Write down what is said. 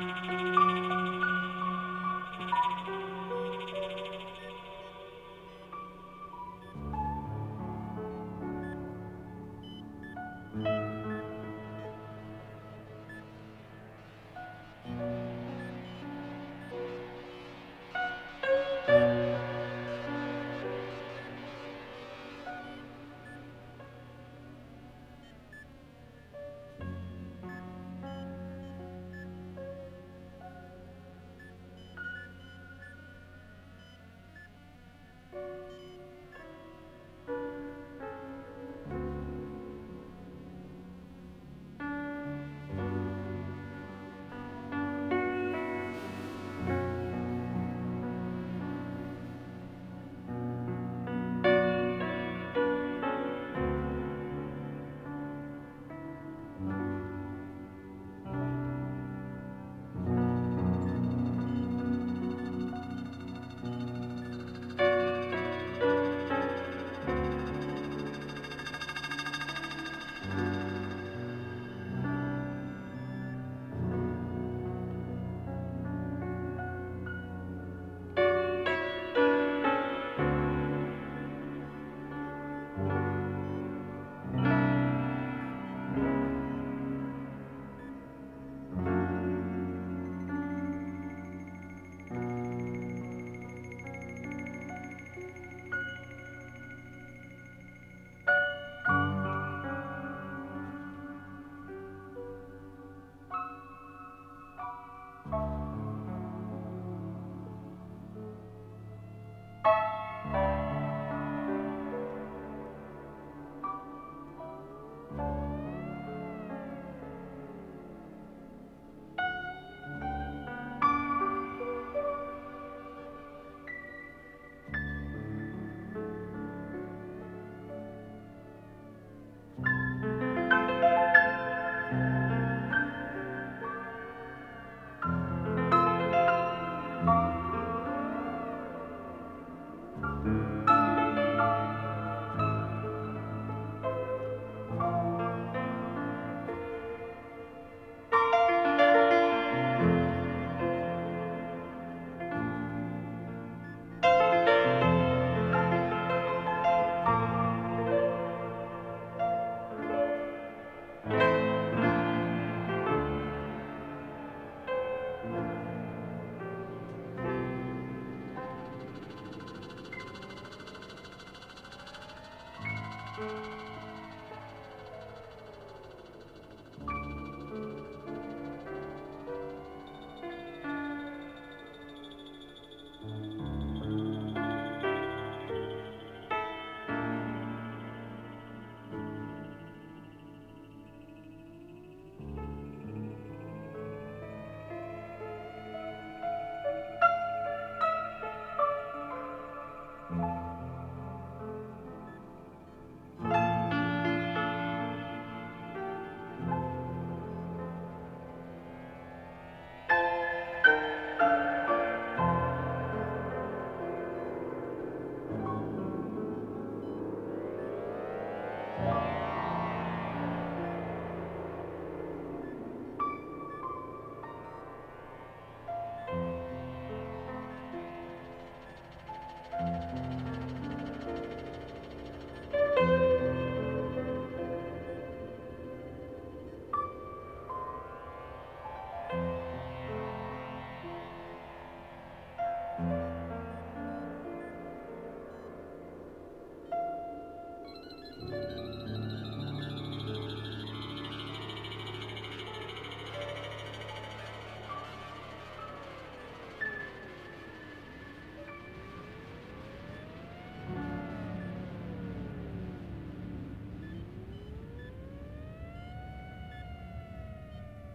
Música